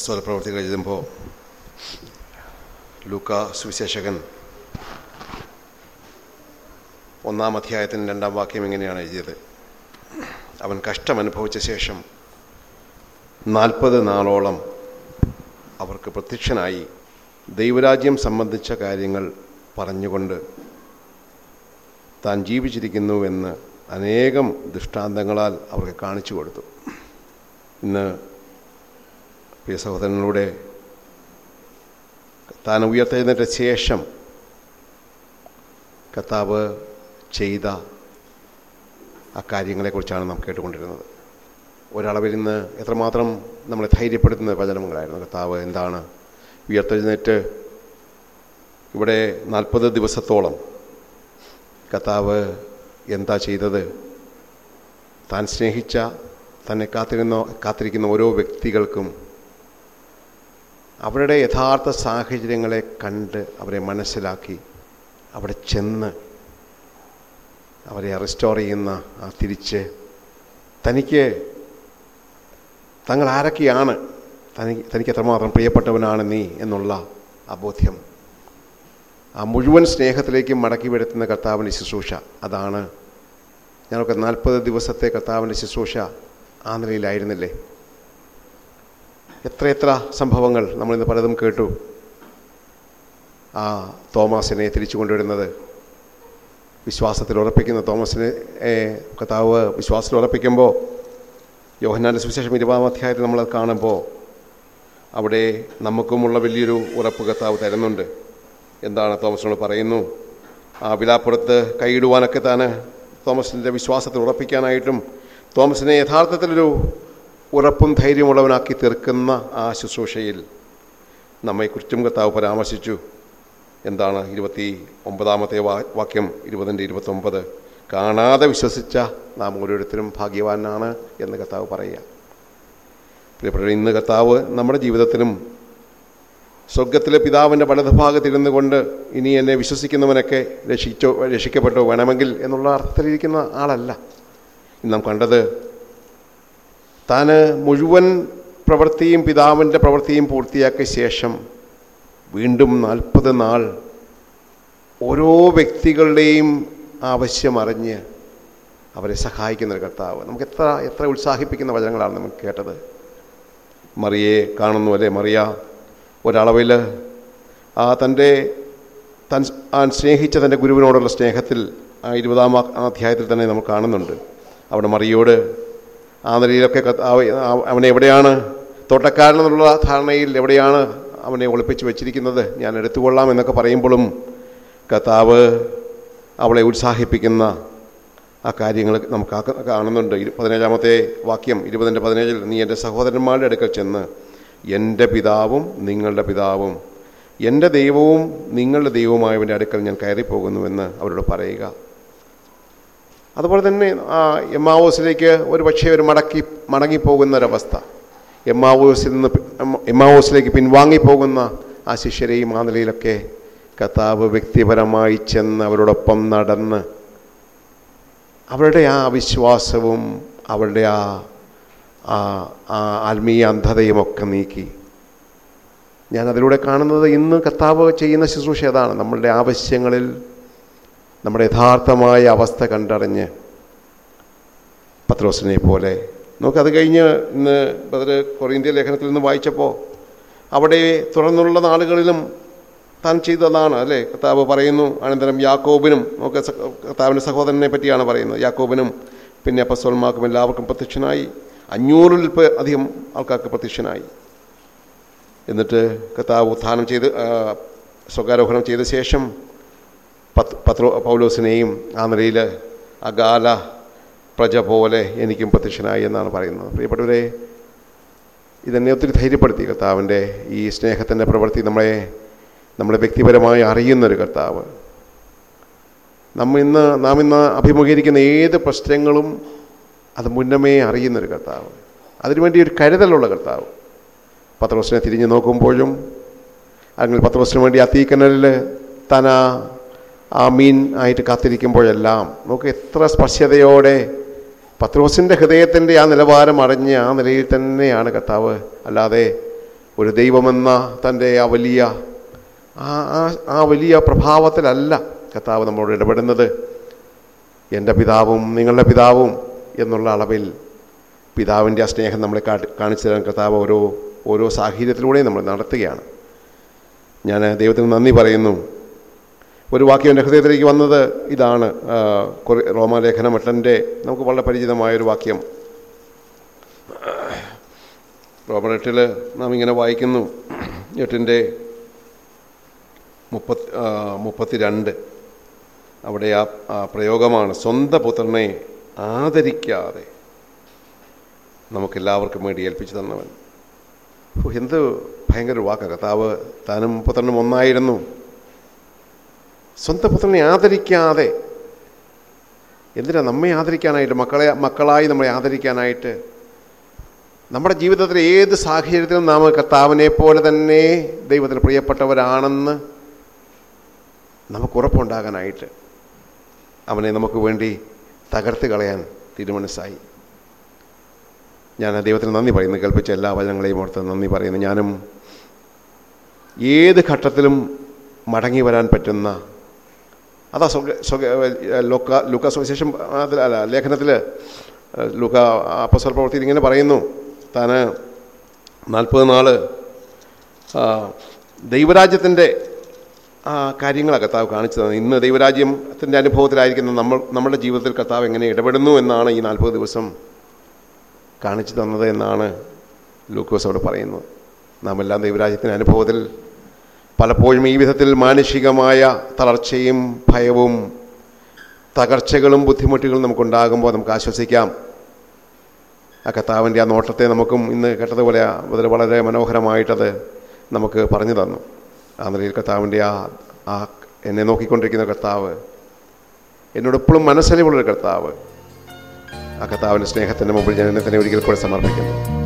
അപ്പസ്തോല പ്രവർത്തികൾ എഴുതുമ്പോൾ ലൂക്ക സുവിശേഷകൻ ഒന്നാം അധ്യായത്തിന് രണ്ടാം വാക്യം ഇങ്ങനെയാണ് എഴുതിയത്. അവൻ കഷ്ടം അനുഭവിച്ച ശേഷം നാൽപ്പത് നാളോളം അവർക്ക് പ്രത്യക്ഷനായി ദൈവരാജ്യം സംബന്ധിച്ച കാര്യങ്ങൾ പറഞ്ഞുകൊണ്ട് താൻ ജീവിച്ചിരിക്കുന്നുവെന്ന് അനേകം ദൃഷ്ടാന്തങ്ങളാൽ അവർക്ക് കാണിച്ചു കൊടുത്തു. ഇന്ന് പ്രിയ സഹോദരനിലൂടെ താൻ ഉയർത്തെഴുന്നേറ്റ ശേഷം കർത്താവ് ചെയ്ത ആ കാര്യങ്ങളെക്കുറിച്ചാണ് നാം കേട്ടുകൊണ്ടിരുന്നത്. ഒരളവിൽ നിന്ന് എത്രമാത്രം നമ്മളെ ധൈര്യപ്പെടുത്തുന്ന വചനങ്ങളായിരുന്നു കർത്താവ് എന്താണ് ഉയർത്തെഴുന്നേറ്റ് ഇവിടെ നാൽപ്പത് ദിവസത്തോളം കർത്താവ് എന്താ ചെയ്തത്? താൻ സ്നേഹിച്ച തന്നെ കാത്തിരുന്ന കാത്തിരിക്കുന്ന ഓരോ വ്യക്തികൾക്കും അവരുടെ യഥാർത്ഥ സാഹചര്യങ്ങളെ കണ്ട് അവരെ മനസ്സിലാക്കി അവിടെ ചെന്ന് അവരെ റെസ്റ്റോർ ചെയ്യുന്ന ആ തിരിച്ച് തനിക്ക് തങ്ങൾ ആരൊക്കെയാണ് തനിക്ക് തനിക്ക് എത്രമാത്രം പ്രിയപ്പെട്ടവനാണ് നീ എന്നുള്ള ആ ബോധ്യം. ആ മുഴുവൻ സ്നേഹത്തിലേക്കും മടക്കി വരുത്തുന്ന കർത്താവിന്റെ ശുശ്രൂഷ അതാണ്. ഞങ്ങൾക്ക് നാൽപ്പത് ദിവസത്തെ കർത്താവിന്റെ ശുശ്രൂഷ ആ നിലയിലായിരുന്നില്ലേ? എത്രയെത്ര സംഭവങ്ങൾ നമ്മളിന്ന് പലതും കേട്ടു. ആ തോമസിനെ തിരിച്ചു കൊണ്ടുവരുന്നത്. വിശ്വാസത്തിൽ ഉറപ്പിക്കുന്ന തോമസിനെ കർത്താവ് വിശ്വാസത്തിൽ ഉറപ്പിക്കുമ്പോൾ യോഹന്നാന്റെ സുവിശേഷം ഇരുപതാം അധ്യായത്തിൽ നമ്മളത് കാണുമ്പോൾ അവിടെ നമുക്കുമുള്ള വലിയൊരു ഉറപ്പ് കർത്താവ് തരുന്നുണ്ട്. എന്താണ് തോമസിനോട് പറയുന്നു? ആ വിലാപ്പുറത്ത് കൈയിടുവാനൊക്കെ താൻ തോമസിന്റെ വിശ്വാസത്തിൽ ഉറപ്പിക്കാനായിട്ടും തോമസിനെ യഥാർത്ഥത്തിലൊരു ഉറപ്പും ധൈര്യമുള്ളവനാക്കി തീർക്കുന്ന ആ ശുശ്രൂഷയിൽ നമ്മെക്കുറിച്ചും കർത്താവ് പരാമർശിച്ചു. എന്താണ് ഇരുപത്തി ഒമ്പതാമത്തെ വാക്യം ഇരുപതിന്റെ ഇരുപത്തൊമ്പത്? കാണാതെ വിശ്വസിച്ച നാം ഓരോരുത്തരും ഭാഗ്യവാനാണ് എന്ന് കർത്താവ് പറയുക. പ്രിയപ്പെട്ട ഇന്ന് കർത്താവ് നമ്മുടെ ജീവിതത്തിലും സ്വർഗത്തിലെ പിതാവിന്റെ വലതുഭാഗത്തിരുന്നു കൊണ്ട് ഇനി എന്നെ വിശ്വസിക്കുന്നവനൊക്കെ രക്ഷിച്ചോ രക്ഷിക്കപ്പെട്ടോ വേണമെങ്കിൽ എന്നുള്ള അർത്ഥത്തിലിരിക്കുന്ന ആളല്ല. നാം കണ്ടത് താൻ മുഴുവൻ പ്രവൃത്തിയും പിതാവിന്റെ പ്രവൃത്തിയും പൂർത്തിയാക്കിയ ശേഷം വീണ്ടും നാൽപ്പത് നാൾ ഓരോ വ്യക്തികളുടെയും ആവശ്യം അറിഞ്ഞ് അവരെ സഹായിക്കുന്ന ഒരു കർത്താവ്. നമുക്ക് എത്ര എത്ര ഉത്സാഹിപ്പിക്കുന്ന വചനങ്ങളാണ് നമുക്ക് കേട്ടത്. മറിയെ കാണുന്നു അല്ലേ? മറിയ ഒരളവിൽ ആ തന്റെ തൻ ആ സ്നേഹിച്ച തന്റെ ഗുരുവിനോടുള്ള സ്നേഹത്തിൽ ആ ഇരുപതാം അധ്യായത്തിൽ തന്നെ നമ്മൾ കാണുന്നുണ്ട്. അവിടെ മറിയോട് ആ നിലയിലൊക്കെ അവനെ എവിടെയാണ്? തോട്ടക്കാരനെന്നുള്ള ധാരണയിൽ എവിടെയാണ് അവനെ ഒളിപ്പിച്ച് വെച്ചിരിക്കുന്നത്? ഞാൻ എടുത്തുകൊള്ളാം എന്നൊക്കെ പറയുമ്പോഴും കർത്താവ് അവളെ ഉത്സാഹിപ്പിക്കുന്ന ആ കാര്യങ്ങൾ നമുക്ക് കാണുന്നുണ്ട്. പതിനേഴാമത്തെ വാക്യം ഇരുപതിന്റെ പതിനേഴിൽ നീ എന്റെ സഹോദരന്മാരുടെ അടുക്കൽ ചെന്ന് എന്റെ പിതാവും നിങ്ങളുടെ പിതാവും എന്റെ ദൈവവും നിങ്ങളുടെ ദൈവവുമായവന്റെ അടുക്കൽ ഞാൻ കയറിപ്പോകുന്നുവെന്ന് അവരോട് പറയുക. അതുപോലെ തന്നെ ആ എമ്മാവോസിലേക്ക് ഒരു പക്ഷേ ഒരു മടക്കി മടങ്ങിപ്പോകുന്ന ഒരവസ്ഥ എമ്മാവോസിൽ നിന്ന് എമ്മാവോസിലേക്ക് പിൻവാങ്ങിപ്പോകുന്ന ആ ശിഷ്യരെയും ആ നിലയിലൊക്കെ കർത്താവ് വ്യക്തിപരമായി ചെന്ന് അവരോടൊപ്പം നടന്ന് അവരുടെ ആ അവിശ്വാസവും അവരുടെ ആ ആ ആത്മീയ അന്ധതയും ഒക്കെ നീക്കി. ഞാൻ അതിലൂടെ കാണുന്നത് ഇന്ന് കർത്താവ് ചെയ്യുന്ന ശുശ്രൂഷ അതാണ് നമ്മളുടെ ആവശ്യങ്ങളിൽ നമ്മുടെ യഥാർത്ഥമായ അവസ്ഥ കണ്ടറിഞ്ഞ് പത്രോസിനെ പോലെ. നമുക്കത് കഴിഞ്ഞ് ഇന്ന് ബദർ കൊറിയന്ത്യ ലേഖനത്തിൽ നിന്ന് വായിച്ചപ്പോൾ അവിടെ തുടർന്നുള്ള നാളുകളിലും താൻ ചെയ്തതാണ് അല്ലേ? കർത്താവ് പറയുന്നു അനന്തരം യാക്കോബിനും നമുക്ക് കർത്താവിന്റെ സഹോദരനെ പറ്റിയാണ് പറയുന്നത്. യാക്കോബിനും പിന്നെ അപ്പസ്വന്മാർക്കും എല്ലാവർക്കും പ്രത്യക്ഷനായി. അഞ്ഞൂറിൽ അധികം ആൾക്കാർക്ക് പ്രത്യക്ഷനായി. എന്നിട്ട് കർത്താവ് ഉത്ഥാനം ചെയ്ത് സ്വകാരോഹണം ചെയ്ത ശേഷം പത്രോ പൗലോസിനെയും ആ നിലയിൽ അകാല പ്രജ പോലെ എനിക്കും പ്രത്യക്ഷനായി എന്നാണ് പറയുന്നത്. പ്രിയപ്പെട്ടവരെ ഇതെന്നെ ഒത്തിരി ധൈര്യപ്പെടുത്തി കർത്താവിന്റെ ഈ സ്നേഹത്തിന്റെ പ്രവൃത്തി നമ്മളെ നമ്മളെ വ്യക്തിപരമായി അറിയുന്നൊരു കർത്താവ്. നമ്മ ഇന്ന് നാം ഇന്ന് അഭിമുഖീകരിക്കുന്ന ഏത് പ്രശ്നങ്ങളും അത് മുന്നമേ അറിയുന്നൊരു കർത്താവ്. അതിനുവേണ്ടി ഒരു കരുതലുള്ള കർത്താവ്. പത്രോസിനെ തിരിഞ്ഞു നോക്കുമ്പോഴും അല്ലെങ്കിൽ പത്രോസിന് വേണ്ടി ആ തീക്കനലിൽ താൻ ആ മീൻ ആയിട്ട് കാത്തിരിക്കുമ്പോഴെല്ലാം നമുക്ക് എത്ര സ്പർശ്യതയോടെ പത്രോസിന്റെ ഹൃദയത്തിന്റെ ആ നിലവാരം അറിഞ്ഞ് ആ നിലയിൽ തന്നെയാണ് കർത്താവ്. അല്ലാതെ ഒരു ദൈവമെന്ന തന്റെ ആ വലിയ ആ ആ- വലിയ പ്രഭാവത്തിലല്ല കർത്താവ് നമ്മളോട് ഇടപെടുന്നത്. എന്റെ പിതാവും നിങ്ങളുടെ പിതാവും എന്നുള്ള അളവിൽ പിതാവിന്റെ ആ സ്നേഹം നമ്മളെ കാണിച്ചു തരാൻ കർത്താവ് ഓരോ ഓരോ സാഹചര്യത്തിലൂടെയും നമ്മൾ നടത്തുകയാണ്. ഞാൻ ദൈവത്തിന് നന്ദി പറയുന്നു. ഒരു വാക്യം എന്റെ ഹൃദയത്തിലേക്ക് വന്നത് ഇതാണ്. റോമാലേഖന മട്ടന്റെ നമുക്ക് വളരെ പരിചിതമായൊരു വാക്യം. റോമൻ എട്ടിൽ നാം ഇങ്ങനെ വായിക്കുന്നു. എട്ടിന്റെ മുപ്പത്തി മുപ്പത്തിരണ്ട്. അവിടെ ആ പ്രയോഗമാണ്. സ്വന്തം പുത്രനെ ആദരിക്കാതെ നമുക്കെല്ലാവർക്കും വേണ്ടി ഏൽപ്പിച്ചു തന്നവൻ. എന്ത് ഭയങ്കര വാക്ക. കർത്താവ് താനും പുത്രനും ഒന്നായിരുന്നു. സ്വന്തം പുത്രനെ ആദരിക്കാതെ എന്തിനാ നമ്മെ ആദരിക്കാനായിട്ട് മക്കളെ മക്കളായി നമ്മളെ ആദരിക്കാനായിട്ട്? നമ്മുടെ ജീവിതത്തിൽ ഏത് സാഹചര്യത്തിലും നാം കർത്താവിനെ പോലെ തന്നെ ദൈവത്തിന് പ്രിയപ്പെട്ടവരാണെന്ന് നമുക്ക് ഉറപ്പുണ്ടാകാനായിട്ട് അവനെ നമുക്ക് വേണ്ടി തകർത്ത് കളയാൻ തീരുമാനസായി ഞാൻ ദൈവത്തിന് നന്ദി പറയുന്നു. കേൾപ്പിച്ച എല്ലാ വചനങ്ങളെയും ഓർത്ത് നന്ദി പറയുന്നു. ഞാനും ഏത് ഘട്ടത്തിലും മടങ്ങി വരാൻ പറ്റുന്ന അതാ സ്വക സ്വക ലോക ലുക്ക സുവിശേഷം അല്ല ലേഖനത്തിൽ ലുക്ക അപ്പസ്വൽ പ്രവർത്തി ഇങ്ങനെ പറയുന്നു. താൻ നാൽപ്പത് ആ, ദൈവരാജ്യത്തിന്റെ ആ കാര്യങ്ങളാണ് കർത്താവ് കാണിച്ചു തന്നത്. ഇന്ന് ദൈവരാജ്യത്തിന്റെ അനുഭവത്തിലായിരിക്കുന്ന നമ്മൾ നമ്മുടെ ജീവിതത്തിൽ കർത്താവ് എങ്ങനെ ഇടപെടുന്നു എന്നാണ് ഈ നാൽപ്പത് ദിവസം കാണിച്ചു തന്നത് എന്നാണ് ലൂക്കോസ് അവിടെ പറയുന്നത്. നാം എല്ലാം ദൈവരാജ്യത്തിന്റെ അനുഭവത്തിൽ പലപ്പോഴും ഈ വിധത്തിൽ മാനുഷികമായ തളർച്ചയും ഭയവും തകർച്ചകളും ബുദ്ധിമുട്ടുകളും നമുക്കുണ്ടാകുമ്പോൾ നമുക്ക് ആശ്വസിക്കാം. ആ കർത്താവിന്റെ ആ നോട്ടത്തെ നമുക്കും ഇന്ന് കേട്ടതുപോലെ അതിൽ വളരെ മനോഹരമായിട്ടത് നമുക്ക് പറഞ്ഞു തന്നു. ആ നിലയിൽ കർത്താവിന്റെ ആ ആ എന്നെ നോക്കിക്കൊണ്ടിരിക്കുന്ന കർത്താവ് എന്നോട് എപ്പോഴും മനസ്സിലുള്ളൊരു കർത്താവ്. ആ കർത്താവിന്റെ സ്നേഹത്തിന്റെ മുമ്പിൽ ഞാൻ ഒരിക്കൽ കൂടെ സമർപ്പിക്കുന്നു.